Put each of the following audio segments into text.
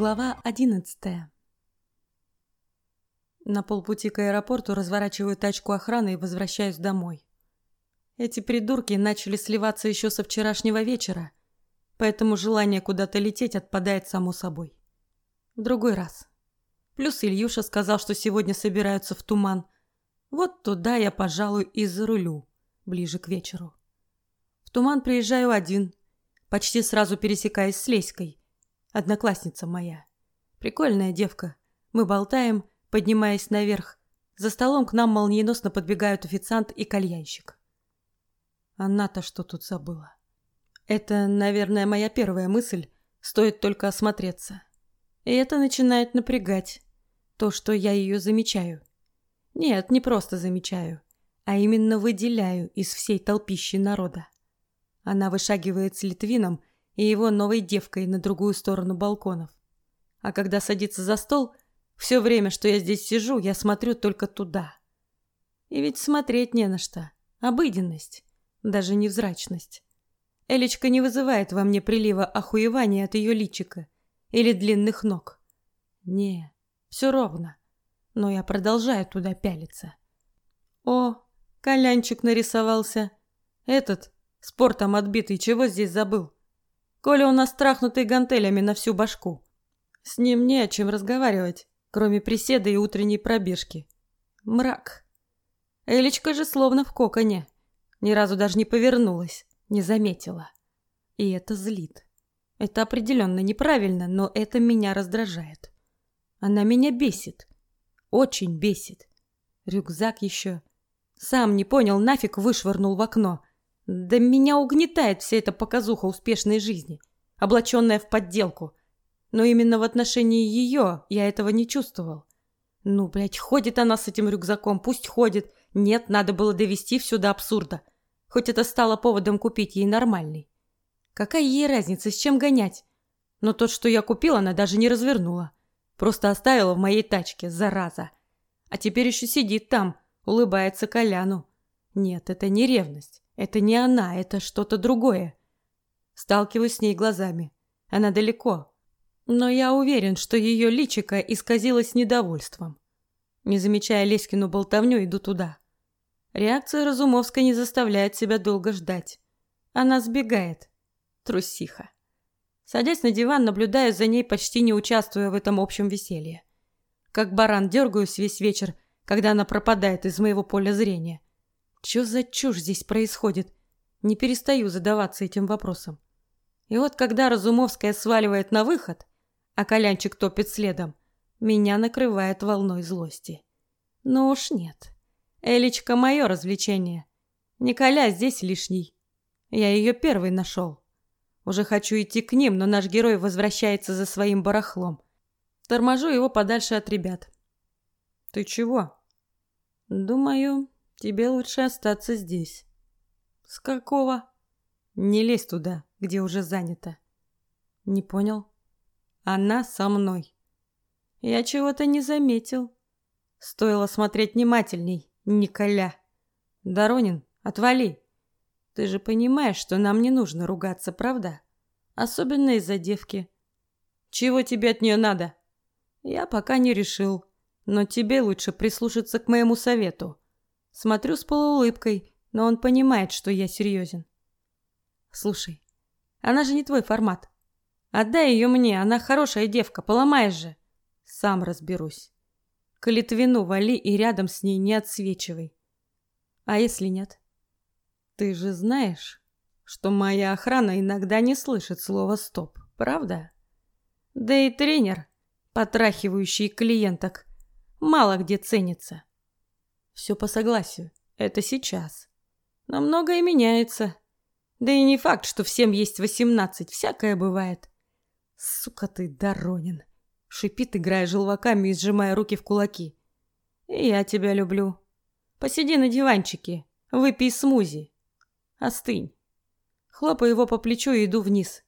Глава одиннадцатая На полпути к аэропорту разворачиваю тачку охраны и возвращаюсь домой. Эти придурки начали сливаться еще со вчерашнего вечера, поэтому желание куда-то лететь отпадает само собой. В другой раз. Плюс Ильюша сказал, что сегодня собираются в туман. Вот туда я, пожалуй, и зарулю, ближе к вечеру. В туман приезжаю один, почти сразу пересекаясь с Леськой, одноклассница моя. Прикольная девка. Мы болтаем, поднимаясь наверх. За столом к нам молниеносно подбегают официант и кальянщик. Она-то что тут забыла? Это, наверное, моя первая мысль. Стоит только осмотреться. И это начинает напрягать. То, что я ее замечаю. Нет, не просто замечаю, а именно выделяю из всей толпищи народа. Она вышагивает с Литвином и его новой девкой на другую сторону балконов. А когда садится за стол, все время, что я здесь сижу, я смотрю только туда. И ведь смотреть не на что. Обыденность, даже невзрачность. Элечка не вызывает во мне прилива охуевания от ее личика или длинных ног. Не, все ровно. Но я продолжаю туда пялиться. О, колянчик нарисовался. Этот, спортом отбитый, чего здесь забыл? Коля у нас трахнутый гантелями на всю башку. С ним не о чем разговаривать, кроме приседа и утренней пробежки. Мрак. Элечка же словно в коконе. Ни разу даже не повернулась, не заметила. И это злит. Это определенно неправильно, но это меня раздражает. Она меня бесит. Очень бесит. Рюкзак еще. Сам не понял, нафиг вышвырнул в окно. Да меня угнетает вся эта показуха успешной жизни, облаченная в подделку. Но именно в отношении ее я этого не чувствовал. Ну, блядь, ходит она с этим рюкзаком, пусть ходит. Нет, надо было довести все до абсурда. Хоть это стало поводом купить ей нормальный. Какая ей разница, с чем гонять? Но тот, что я купил, она даже не развернула. Просто оставила в моей тачке, зараза. А теперь еще сидит там, улыбается Коляну. Нет, это не ревность. Это не она, это что-то другое. Сталкиваюсь с ней глазами. Она далеко. Но я уверен, что ее личико исказилось недовольством. Не замечая Леськину болтовню, иду туда. Реакция Разумовской не заставляет себя долго ждать. Она сбегает. Трусиха. Садясь на диван, наблюдаю за ней, почти не участвуя в этом общем веселье. Как баран дергаюсь весь вечер, когда она пропадает из моего поля зрения. Что за чушь здесь происходит? Не перестаю задаваться этим вопросом. И вот когда Разумовская сваливает на выход, а Колянчик топит следом, меня накрывает волной злости. Ну уж нет. Элечка мое развлечение. Николя здесь лишний. Я ее первый нашел. Уже хочу идти к ним, но наш герой возвращается за своим барахлом. Торможу его подальше от ребят. Ты чего? Думаю, Тебе лучше остаться здесь. С какого? Не лезь туда, где уже занято. Не понял? Она со мной. Я чего-то не заметил. Стоило смотреть внимательней, Николя. Доронин, отвали. Ты же понимаешь, что нам не нужно ругаться, правда? Особенно из-за девки. Чего тебе от нее надо? Я пока не решил, но тебе лучше прислушаться к моему совету. Смотрю с полуулыбкой, но он понимает, что я серьезен. Слушай, она же не твой формат. Отдай ее мне, она хорошая девка, поломаешь же. Сам разберусь. К Литвину вали и рядом с ней не отсвечивай. А если нет? Ты же знаешь, что моя охрана иногда не слышит слова «стоп», правда? Да и тренер, потрахивающий клиенток, мало где ценится. Все по согласию. Это сейчас. Но многое меняется. Да и не факт, что всем есть восемнадцать. Всякое бывает. Сука ты, Доронин. Шипит, играя желваками и сжимая руки в кулаки. И я тебя люблю. Посиди на диванчике. Выпей смузи. Остынь. Хлопаю его по плечу и иду вниз.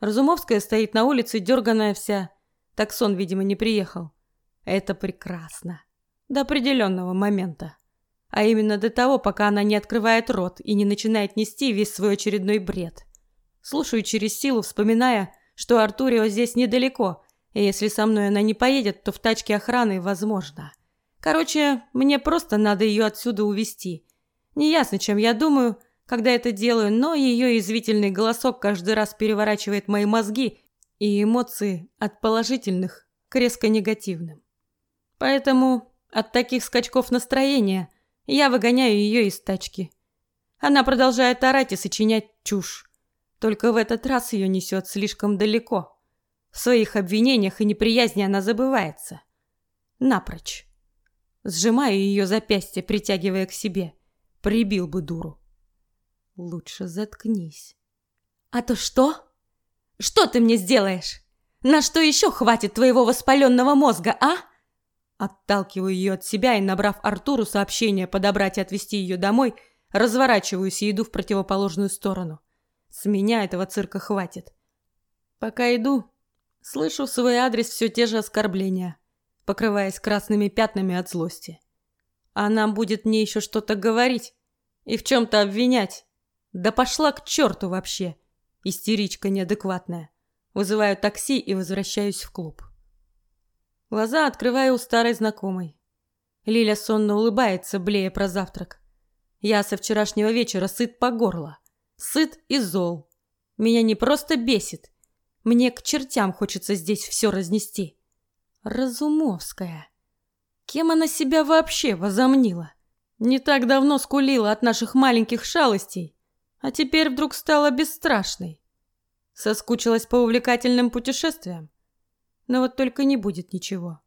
Разумовская стоит на улице, дерганая вся. Таксон, видимо, не приехал. Это прекрасно. До определенного момента. А именно до того, пока она не открывает рот и не начинает нести весь свой очередной бред. Слушаю через силу, вспоминая, что Артурио здесь недалеко, И если со мной она не поедет, то в тачке охраны возможно. Короче, мне просто надо ее отсюда увезти. Неясно, чем я думаю, когда это делаю, но ее извительный голосок каждый раз переворачивает мои мозги и эмоции от положительных к резко негативным. Поэтому от таких скачков настроения я выгоняю ее из тачки. Она продолжает орать и сочинять чушь. Только в этот раз ее несет слишком далеко. В своих обвинениях и неприязни она забывается. Напрочь. Сжимаю ее запястье, притягивая к себе. Прибил бы дуру. Лучше заткнись. А то что? Что ты мне сделаешь? На что еще хватит твоего воспаленного мозга, а? Отталкиваю ее от себя и, набрав Артуру сообщение подобрать и отвезти ее домой, разворачиваюсь и иду в противоположную сторону. С меня этого цирка хватит. Пока иду, Слышу в свой адрес все те же оскорбления, покрываясь красными пятнами от злости. Она будет мне еще что-то говорить и в чем-то обвинять. Да пошла к черту вообще, истеричка неадекватная. Вызываю такси и возвращаюсь в клуб. Глаза открываю у старой знакомой. Лиля сонно улыбается, блея про завтрак. Я со вчерашнего вечера сыт по горло. Сыт и зол. Меня не просто бесит, мне к чертям хочется здесь все разнести. Разумовская. Кем она себя вообще возомнила? Не так давно скулила от наших маленьких шалостей, а теперь вдруг стала бесстрашной. Соскучилась по увлекательным путешествиям. Но вот только не будет ничего.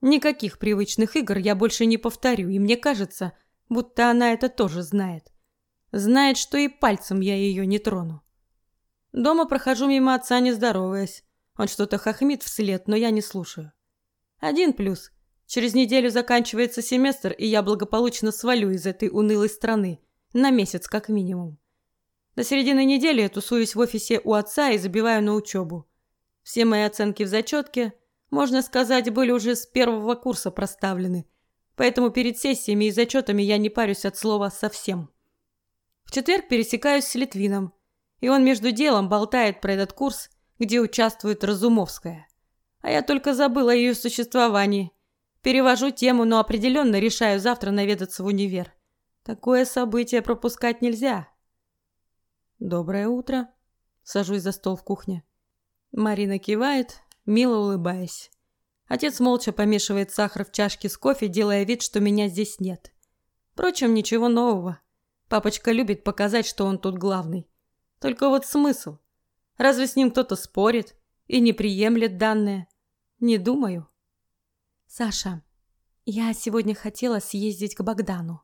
Никаких привычных игр я больше не повторю, и мне кажется, будто она это тоже знает. Знает, что и пальцем я ее не трону. Дома прохожу мимо отца, не здороваясь. Он что-то хохмит вслед, но я не слушаю. Один плюс. Через неделю заканчивается семестр, и я благополучно свалю из этой унылой страны. На месяц, как минимум. До середины недели я тусуюсь в офисе у отца и забиваю на учебу. Все мои оценки в зачетке, можно сказать, были уже с первого курса проставлены. Поэтому перед сессиями и зачетами я не парюсь от слова совсем. В четверг пересекаюсь с Литвином и он между делом болтает про этот курс, где участвует Разумовская. А я только забыла о ее существовании. Перевожу тему, но определенно решаю завтра наведаться в универ. Такое событие пропускать нельзя. Доброе утро. Сажусь за стол в кухне. Марина кивает, мило улыбаясь. Отец молча помешивает сахар в чашке с кофе, делая вид, что меня здесь нет. Впрочем, ничего нового. Папочка любит показать, что он тут главный. Только вот смысл? Разве с ним кто-то спорит и не приемлет данное? Не думаю. Саша, я сегодня хотела съездить к Богдану.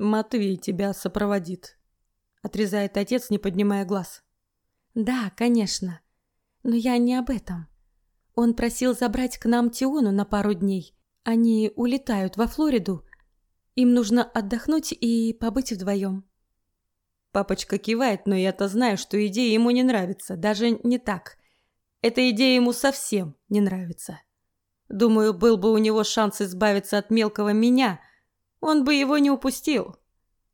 Матвей тебя сопроводит. Отрезает отец, не поднимая глаз. Да, конечно. Но я не об этом. Он просил забрать к нам Тиону на пару дней. Они улетают во Флориду. Им нужно отдохнуть и побыть вдвоем. Папочка кивает, но я-то знаю, что идея ему не нравится. Даже не так. Эта идея ему совсем не нравится. Думаю, был бы у него шанс избавиться от мелкого меня, он бы его не упустил.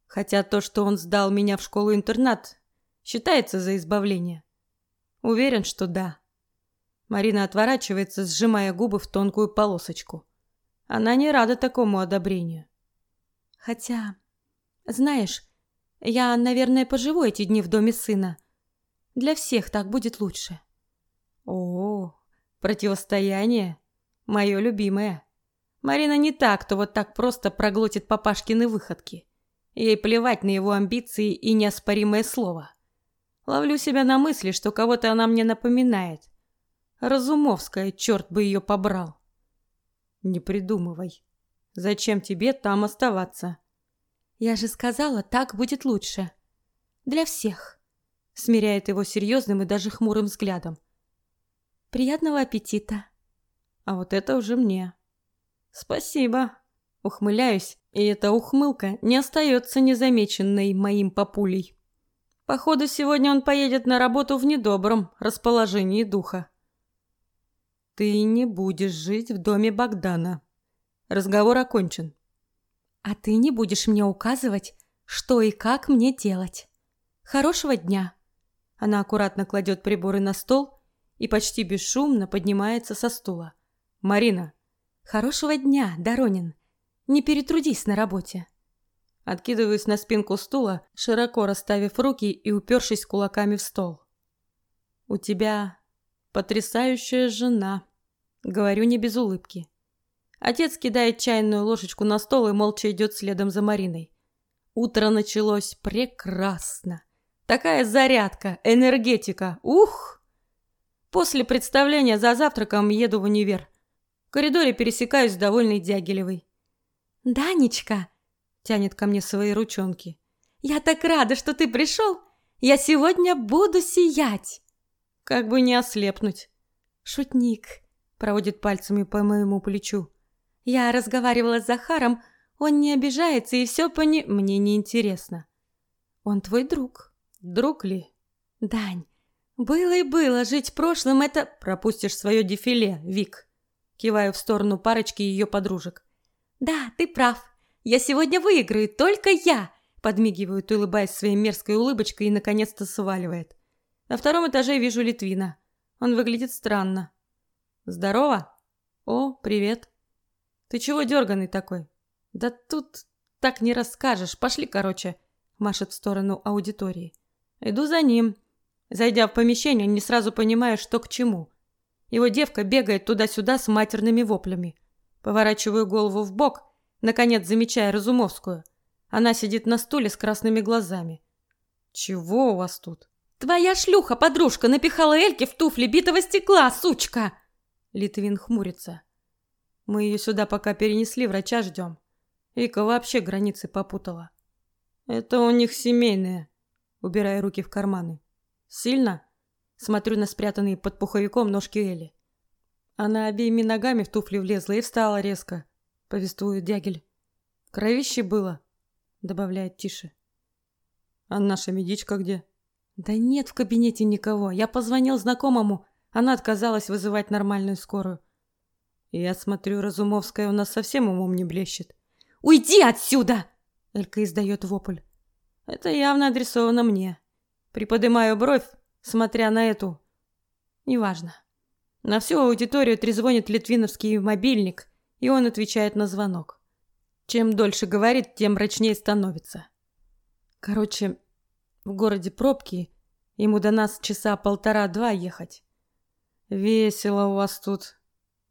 Хотя то, что он сдал меня в школу-интернат, считается за избавление. Уверен, что да. Марина отворачивается, сжимая губы в тонкую полосочку. Она не рада такому одобрению. Хотя, знаешь, я, наверное, поживу эти дни в доме сына. Для всех так будет лучше. О, противостояние. Мое любимое. Марина не так, кто вот так просто проглотит папашкины выходки. Ей плевать на его амбиции и неоспоримое слово. Ловлю себя на мысли, что кого-то она мне напоминает. Разумовская, черт бы ее побрал. Не придумывай. Зачем тебе там оставаться? Я же сказала, так будет лучше. Для всех. Смиряет его серьезным и даже хмурым взглядом. Приятного аппетита. А вот это уже мне. Спасибо. Ухмыляюсь, и эта ухмылка не остается незамеченной моим папулей. Походу, сегодня он поедет на работу в недобром расположении духа. Ты не будешь жить в доме Богдана. Разговор окончен. А ты не будешь мне указывать, что и как мне делать. Хорошего дня. Она аккуратно кладет приборы на стол и почти бесшумно поднимается со стула. «Марина!» «Хорошего дня, Доронин! Не перетрудись на работе!» Откидываюсь на спинку стула, широко расставив руки и упершись кулаками в стол. «У тебя потрясающая жена», — говорю не без улыбки. Отец кидает чайную ложечку на стол и молча идет следом за Мариной. Утро началось прекрасно. Такая зарядка, энергетика. Ух! После представления за завтраком еду в универ. В коридоре пересекаюсь с довольной Дягилевой. «Данечка!» – тянет ко мне свои ручонки. «Я так рада, что ты пришел! Я сегодня буду сиять!» Как бы не ослепнуть. «Шутник!» – проводит пальцами по моему плечу. «Я разговаривала с Захаром, он не обижается и все пони... Мне не интересно. Он твой друг. Друг ли? Дань, было и было, жить прошлым это... Пропустишь свое дефиле, Вик. Киваю в сторону парочки ее подружек. Да, ты прав. Я сегодня выиграю, только я. Подмигивает, улыбаясь своей мерзкой улыбочкой и наконец-то сваливает. На втором этаже вижу Литвина. Он выглядит странно. Здорово. О, привет. Ты чего дерганый такой? Да тут так не расскажешь. Пошли, короче, машет в сторону аудитории. Иду за ним. Зайдя в помещение, не сразу понимаю, что к чему. Его девка бегает туда-сюда с матерными воплями. Поворачиваю голову в бок, наконец замечая Разумовскую. Она сидит на стуле с красными глазами. Чего у вас тут? Твоя шлюха, подружка, напихала Эльке в туфли битого стекла, сучка. Литвин хмурится. Мы ее сюда пока перенесли, врача ждем. Вика вообще границы попутала. Это у них семейное. Убирая руки в карманы. Сильно? Смотрю на спрятанные под пуховиком ножки Эли. Она обеими ногами в туфли влезла и встала резко. Повествует Дягель. Кровище было, добавляет тише. А наша медичка где? Да нет в кабинете никого. Я позвонил знакомому. Она отказалась вызывать нормальную скорую. Я смотрю, Разумовская у нас совсем умом не блещет. Уйди отсюда!» Элька издает вопль. Это явно адресовано мне. Приподнимаю бровь, смотря на эту. Неважно. На всю аудиторию трезвонит литвиновский мобильник, и он отвечает на звонок. Чем дольше говорит, тем мрачнее становится. Короче, в городе пробки, ему до нас часа полтора-два ехать. Весело у вас тут.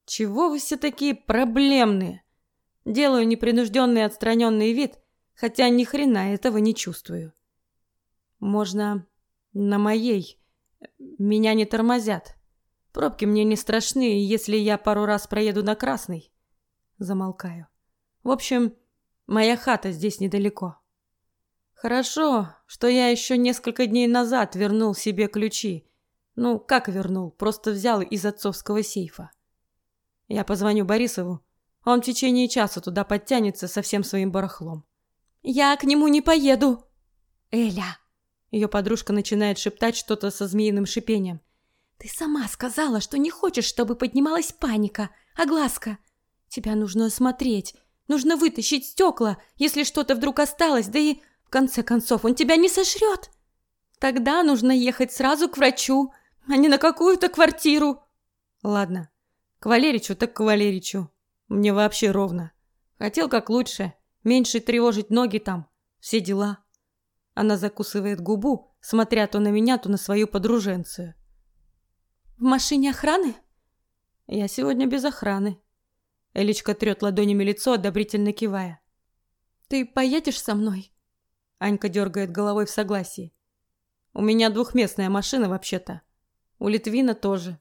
Чего вы все такие проблемные? Делаю непринужденный отстраненный вид, хотя ни хрена этого не чувствую. Можно на моей. Меня не тормозят. Пробки мне не страшны, если я пару раз проеду на красный. Замолкаю. В общем, моя хата здесь недалеко. Хорошо, что я еще несколько дней назад вернул себе ключи. Ну, как вернул? Просто взял из отцовского сейфа. Я позвоню Борисову, он в течение часа туда подтянется со всем своим барахлом. «Я к нему не поеду!» «Эля!» Ее подружка начинает шептать что-то со змеиным шипением. «Ты сама сказала, что не хочешь, чтобы поднималась паника, огласка. Тебя нужно осмотреть, нужно вытащить стекла, если что-то вдруг осталось, да и, в конце концов, он тебя не сожрет. Тогда нужно ехать сразу к врачу, а не на какую-то квартиру». «Ладно, к Валеричу так к Валеричу. Мне вообще ровно. Хотел как лучше, меньше тревожить ноги там, все дела. Она закусывает губу, смотря то на меня, то на свою подруженцию. В машине охраны? Я сегодня без охраны. Элечка трет ладонями лицо, одобрительно кивая. Ты поедешь со мной? Анька дергает головой в согласии. У меня двухместная машина вообще-то. У Литвина тоже.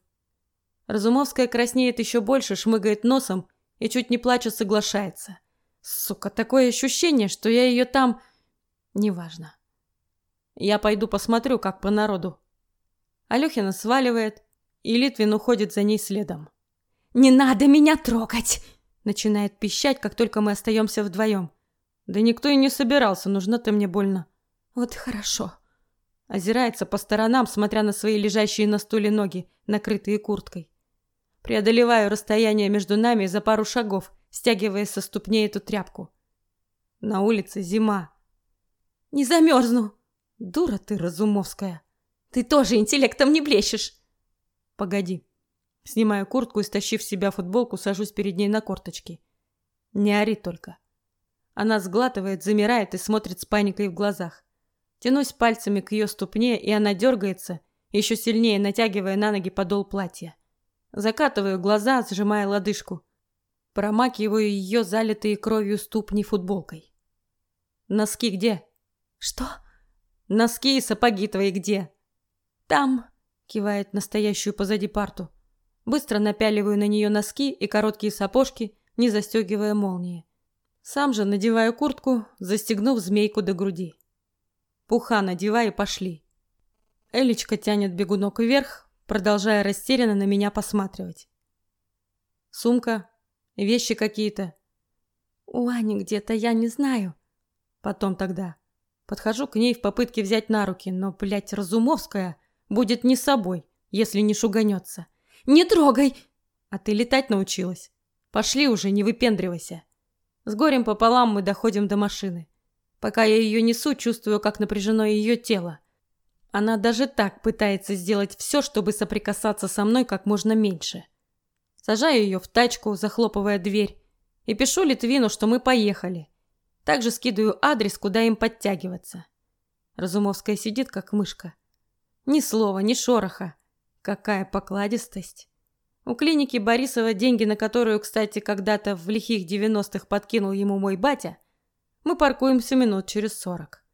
Разумовская краснеет еще больше, шмыгает носом и чуть не плача соглашается. Сука, такое ощущение, что я ее там... Неважно. Я пойду посмотрю, как по народу. Алёхина сваливает, и Литвин уходит за ней следом. «Не надо меня трогать!» Начинает пищать, как только мы остаемся вдвоем. Да никто и не собирался, нужна ты мне больно. Вот хорошо. Озирается по сторонам, смотря на свои лежащие на стуле ноги, накрытые курткой. Преодолеваю расстояние между нами за пару шагов, стягивая со ступней эту тряпку. На улице зима. Не замерзну. Дура ты, Разумовская. Ты тоже интеллектом не блещешь. Погоди. Снимаю куртку и, стащив с себя футболку, сажусь перед ней на корточки. Не ори только. Она сглатывает, замирает и смотрит с паникой в глазах. Тянусь пальцами к ее ступне, и она дергается, еще сильнее натягивая на ноги подол платья. Закатываю глаза, сжимая лодыжку. Промакиваю ее залитые кровью ступни футболкой. «Носки где?» «Что?» «Носки и сапоги твои где?» «Там», — кивает настоящую позади парту. Быстро напяливаю на нее носки и короткие сапожки, не застегивая молнии. Сам же надеваю куртку, застегнув змейку до груди. Пуха надевай и пошли. Элечка тянет бегунок вверх, продолжая растерянно на меня посматривать. Сумка, вещи какие-то. У Ани где-то, я не знаю. Потом тогда. Подхожу к ней в попытке взять на руки, но, блядь, Разумовская будет не собой, если не шуганется. «Не трогай!» «А ты летать научилась. Пошли уже, не выпендривайся». С горем пополам мы доходим до машины. Пока я ее несу, чувствую, как напряжено ее тело. Она даже так пытается сделать все, чтобы соприкасаться со мной как можно меньше. Сажаю ее в тачку, захлопывая дверь, и пишу Литвину, что мы поехали. Также скидываю адрес, куда им подтягиваться. Разумовская сидит, как мышка. Ни слова, ни шороха. Какая покладистость. У клиники Борисова, деньги на которую, кстати, когда-то в лихих девяностых подкинул ему мой батя, мы паркуемся минут через сорок.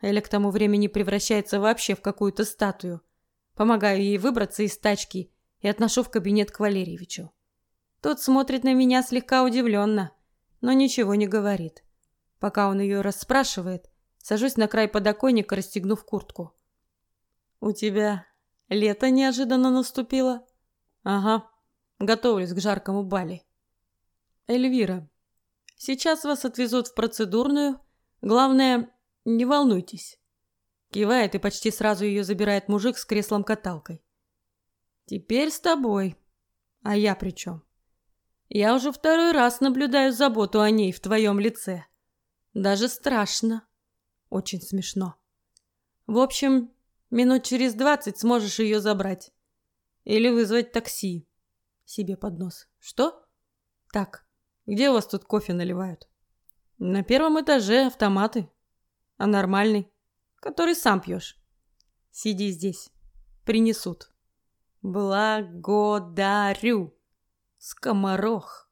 Эля к тому времени превращается вообще в какую-то статую. Помогаю ей выбраться из тачки и отношу в кабинет к Валерьевичу. Тот смотрит на меня слегка удивленно, но ничего не говорит. Пока он ее расспрашивает, сажусь на край подоконника, расстегнув куртку. «У тебя лето неожиданно наступило?» «Ага, готовлюсь к жаркому бали». «Эльвира, сейчас вас отвезут в процедурную. Главное, не волнуйтесь». Кивает и почти сразу ее забирает мужик с креслом-каталкой. «Теперь с тобой. А я при чем? Я уже второй раз наблюдаю заботу о ней в твоем лице. Даже страшно. Очень смешно. В общем, минут через двадцать сможешь ее забрать. Или вызвать такси. Себе под нос. Что? Так, где у вас тут кофе наливают? На первом этаже автоматы. А нормальный? Который сам пьешь. Сиди здесь. Принесут. Благодарю. Скоморох.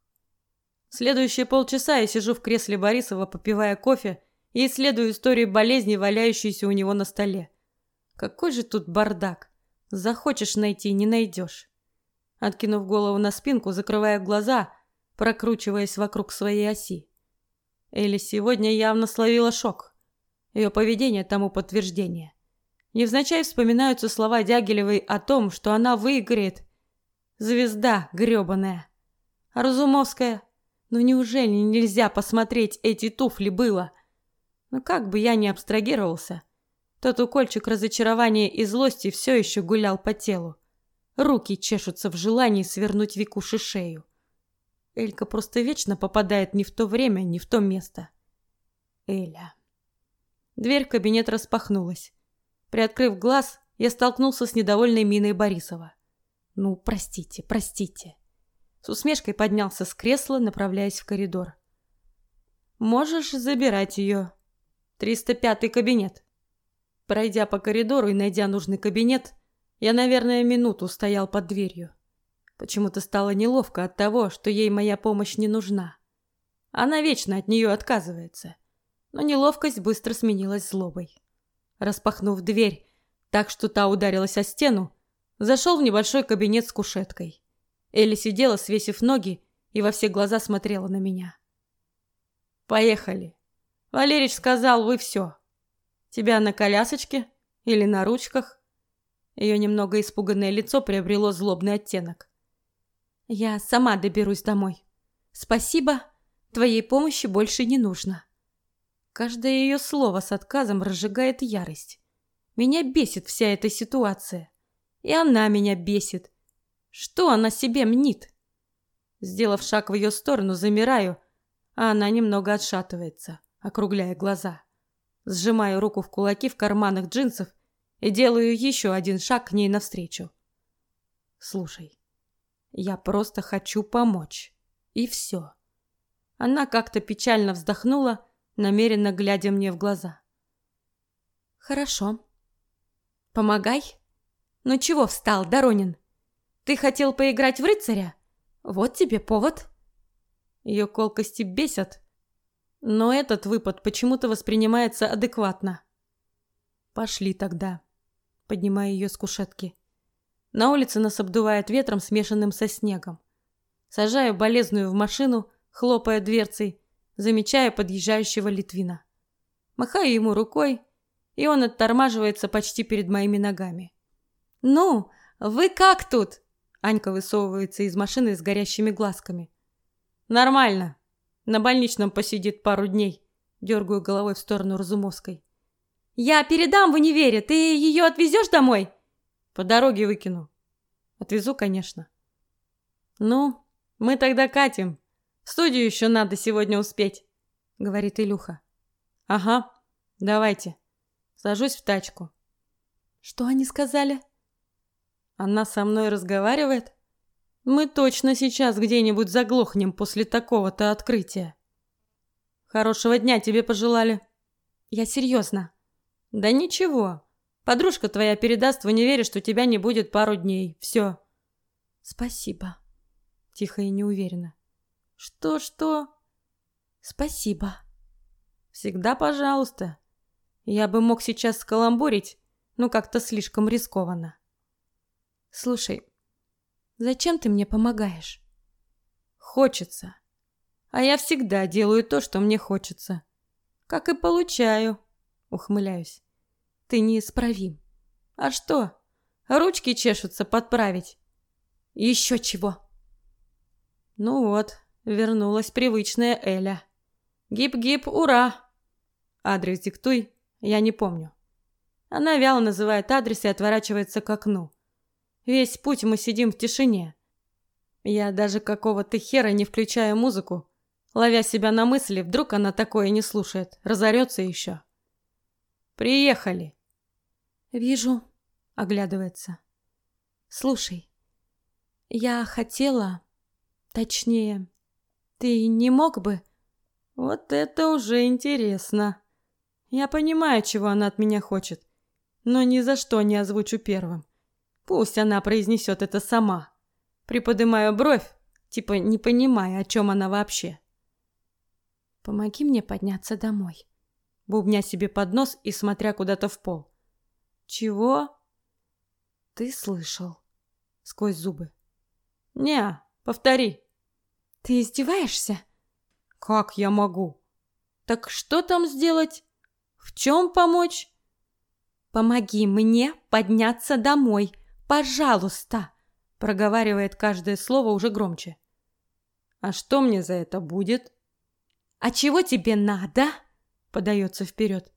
Следующие полчаса я сижу в кресле Борисова, попивая кофе и исследую историю болезни, валяющейся у него на столе. Какой же тут бардак. Захочешь найти, не найдешь. Откинув голову на спинку, закрывая глаза, прокручиваясь вокруг своей оси. Элли сегодня явно словила шок. Ее поведение тому подтверждение. Невзначай вспоминаются слова Дягилевой о том, что она выиграет. Звезда грёбаная. Разумовская ну неужели нельзя посмотреть эти туфли было? Ну как бы я ни абстрагировался, тот укольчик разочарования и злости все еще гулял по телу. Руки чешутся в желании свернуть Викуши шею. Элька просто вечно попадает не в то время, не в то место. Эля. Дверь в кабинет распахнулась. Приоткрыв глаз, я столкнулся с недовольной миной Борисова. Ну, простите, простите. С усмешкой поднялся с кресла, направляясь в коридор. «Можешь забирать ее. 305-й кабинет». Пройдя по коридору и найдя нужный кабинет, я, наверное, минуту стоял под дверью. Почему-то стало неловко от того, что ей моя помощь не нужна. Она вечно от нее отказывается. Но неловкость быстро сменилась злобой. Распахнув дверь так, что та ударилась о стену, зашел в небольшой кабинет с кушеткой. Элли сидела, свесив ноги, и во все глаза смотрела на меня. «Поехали. Валерич сказал, вы все. Тебя на колясочке или на ручках?» Ее немного испуганное лицо приобрело злобный оттенок. «Я сама доберусь домой. Спасибо, твоей помощи больше не нужно». Каждое ее слово с отказом разжигает ярость. Меня бесит вся эта ситуация. И она меня бесит. Что она себе мнит? Сделав шаг в ее сторону, замираю, а она немного отшатывается, округляя глаза. Сжимаю руку в кулаки в карманах джинсов и делаю еще один шаг к ней навстречу. Слушай, я просто хочу помочь. И все. Она как-то печально вздохнула, намеренно глядя мне в глаза. Хорошо. Помогай. Ну чего встал, Доронин? Ты хотел поиграть в рыцаря? Вот тебе повод. Ее колкости бесят, но этот выпад почему-то воспринимается адекватно. Пошли тогда. Поднимая ее с кушетки. На улице нас обдувает ветром, смешанным со снегом. Сажаю болезную в машину, хлопая дверцей, замечая подъезжающего Литвина. Махаю ему рукой, и он оттормаживается почти перед моими ногами. «Ну, вы как тут?» Анька высовывается из машины с горящими глазками. «Нормально. На больничном посидит пару дней». Дергаю головой в сторону Разумовской. «Я передам в универе. Ты ее отвезешь домой?» «По дороге выкину». «Отвезу, конечно». «Ну, мы тогда катим. В студию еще надо сегодня успеть», — говорит Илюха. «Ага, давайте». Сажусь в тачку. «Что они сказали?» Она со мной разговаривает? Мы точно сейчас где-нибудь заглохнем после такого-то открытия. Хорошего дня тебе пожелали. Я серьезно. Да ничего. Подружка твоя передаст в универе, что тебя не будет пару дней. Все. Спасибо. Тихо и неуверенно. Что-что? Спасибо. Всегда пожалуйста. Я бы мог сейчас скаламбурить, но как-то слишком рискованно. Слушай, зачем ты мне помогаешь? Хочется. А я всегда делаю то, что мне хочется. Как и получаю. Ухмыляюсь. Ты неисправим. А что? Ручки чешутся подправить. Еще чего? Ну вот, вернулась привычная Эля. Гип-гип, ура! Адрес диктуй, я не помню. Она вяло называет адрес и отворачивается к окну. Весь путь мы сидим в тишине. Я даже какого-то хера не включаю музыку, ловя себя на мысли, вдруг она такое не слушает, разорется еще. Приехали. Вижу, оглядывается. Слушай, я хотела, точнее, ты не мог бы? Вот это уже интересно. Я понимаю, чего она от меня хочет, но ни за что не озвучу первым. Пусть она произнесет это сама. Приподнимаю бровь, типа не понимая, о чем она вообще. Помоги мне подняться домой. Бубня себе под нос и смотря куда-то в пол. Чего? Ты слышал? Сквозь зубы. Не, повтори. Ты издеваешься? Как я могу? Так что там сделать? В чем помочь? Помоги мне подняться домой. Пожалуйста, проговаривает каждое слово уже громче. А что мне за это будет? А чего тебе надо? подается вперед.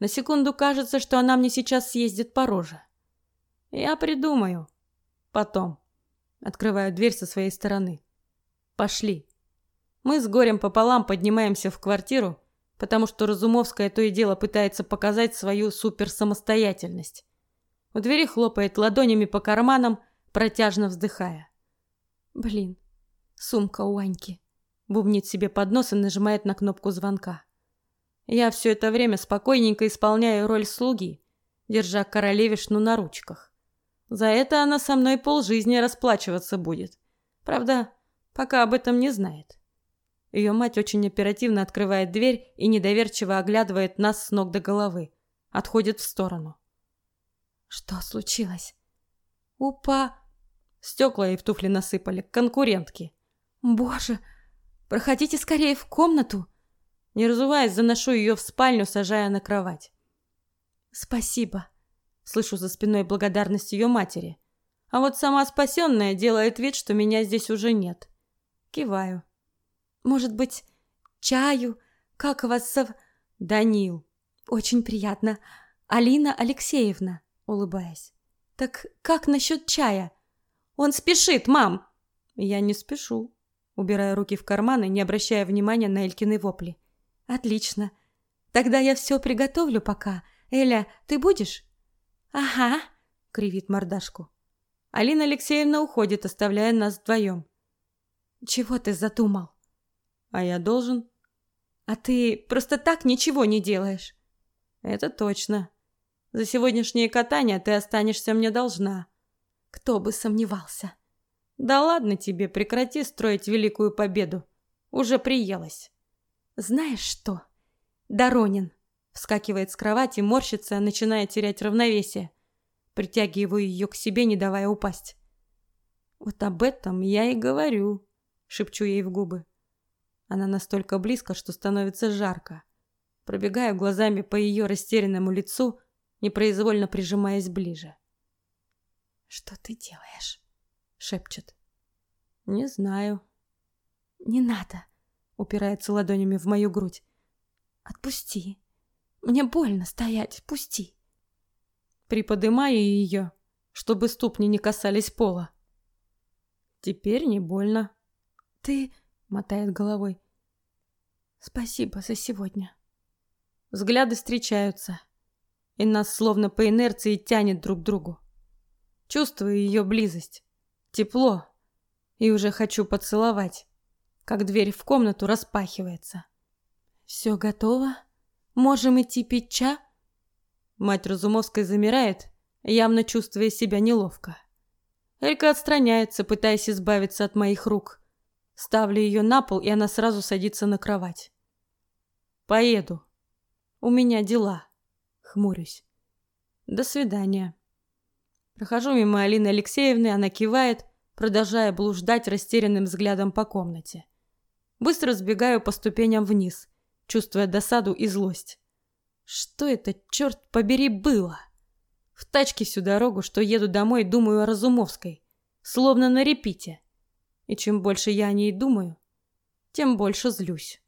На секунду кажется, что она мне сейчас съездит по роже. Я придумаю. Потом. Открываю дверь со своей стороны. Пошли. Мы с горем пополам поднимаемся в квартиру, потому что Разумовская то и дело пытается показать свою суперсамостоятельность. У двери хлопает ладонями по карманам, протяжно вздыхая. Блин, сумка у Аньки. Бубнит себе под нос и нажимает на кнопку звонка. Я все это время спокойненько исполняю роль слуги, держа королевишну на ручках. За это она со мной полжизни расплачиваться будет. Правда, пока об этом не знает. Ее мать очень оперативно открывает дверь и недоверчиво оглядывает нас с ног до головы. Отходит в сторону. Что случилось? Упа... Стекла ей в туфли насыпали, конкурентки. Боже, проходите скорее в комнату. Не разуваясь, заношу ее в спальню, сажая на кровать. Спасибо. Слышу за спиной благодарность ее матери. А вот сама спасенная делает вид, что меня здесь уже нет. Киваю. Может быть, чаю? Как вас зов... Данил. Очень приятно. Алина Алексеевна улыбаясь. Так как насчет чая? Он спешит, мам. Я не спешу, убирая руки в карманы, не обращая внимания на Элькины вопли. Отлично. Тогда я все приготовлю пока. Эля, ты будешь? Ага, кривит мордашку. Алина Алексеевна уходит, оставляя нас вдвоем. «Чего ты задумал?» «А я должен?» «А ты просто так ничего не делаешь?» «Это точно. За сегодняшнее катание ты останешься мне должна». «Кто бы сомневался?» «Да ладно тебе, прекрати строить великую победу. Уже приелась». «Знаешь что?» «Доронин!» Вскакивает с кровати, морщится, начиная терять равновесие. Притягиваю ее к себе, не давая упасть. «Вот об этом я и говорю», — шепчу ей в губы. Она настолько близко, что становится жарко. Пробегаю глазами по ее растерянному лицу, непроизвольно прижимаясь ближе. «Что ты делаешь?» — шепчет. «Не знаю». «Не надо», — упирается ладонями в мою грудь. «Отпусти. Мне больно стоять, пусти». Приподымаю ее, чтобы ступни не касались пола. Теперь не больно. «Ты...» — мотает головой. «Спасибо за сегодня». Взгляды встречаются, и нас словно по инерции тянет друг к другу. Чувствую ее близость, тепло, и уже хочу поцеловать, как дверь в комнату распахивается. «Все готово? Можем идти пить ча?» Мать Разумовской замирает, явно чувствуя себя неловко. Элька отстраняется, пытаясь избавиться от моих рук. Ставлю ее на пол, и она сразу садится на кровать. «Поеду. У меня дела». Хмурюсь. «До свидания». Прохожу мимо Алины Алексеевны, она кивает, продолжая блуждать растерянным взглядом по комнате. Быстро сбегаю по ступеням вниз, чувствуя досаду и злость. Что это, черт побери, было? В тачке всю дорогу, что еду домой, думаю о Разумовской, словно на репите. И чем больше я о ней думаю, тем больше злюсь.